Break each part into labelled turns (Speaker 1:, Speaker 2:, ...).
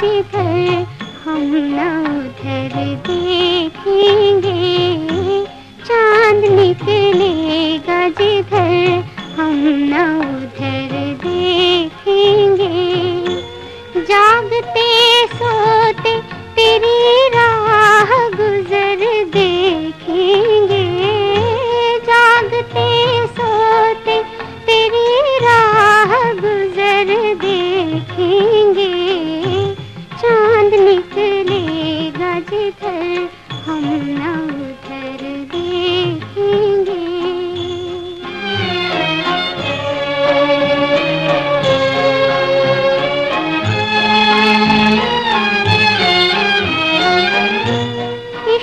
Speaker 1: जिधर हम न उधर देखेंगे। चांदनी के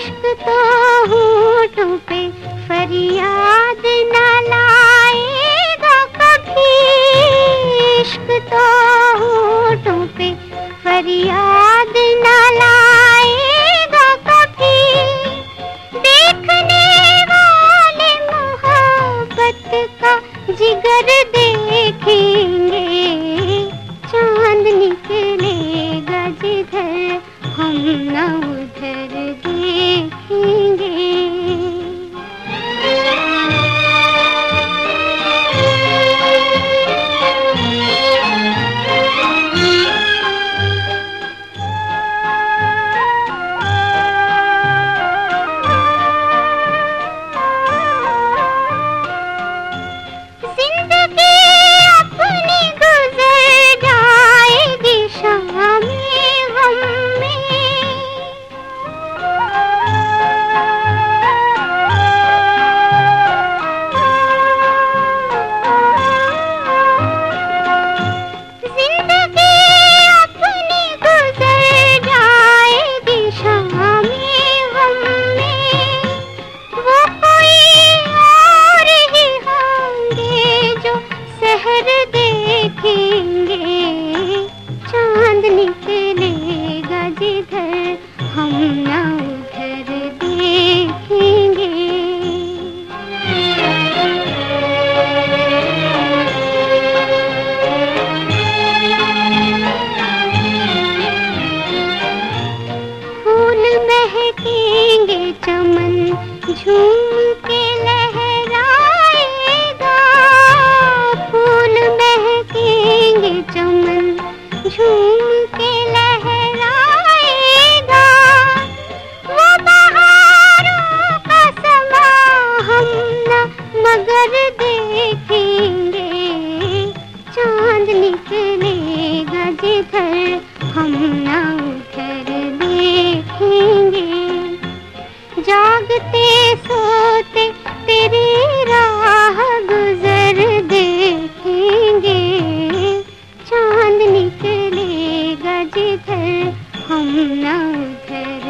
Speaker 1: इश्क तो होठों पे फरियाद न लाएगा कभी। इश्क तो होठों पे फरियाद न लाएगा कभी। देखने वाले मोहब्बत का जिगर देखेंगे। चाँद निकलेगा जिधर हम ना थे हम ना उधर